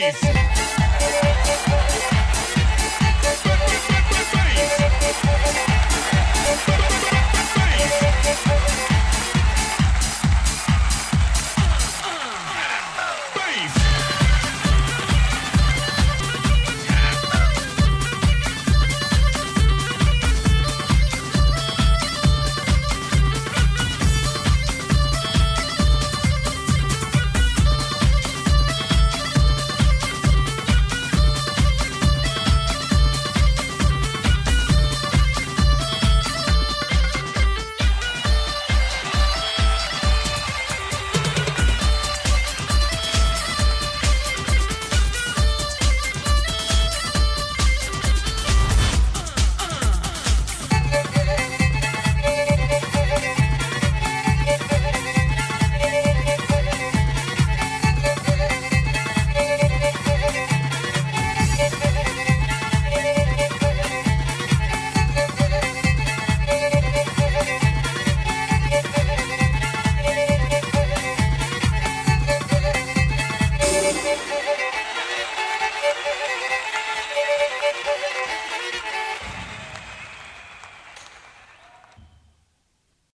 Peace.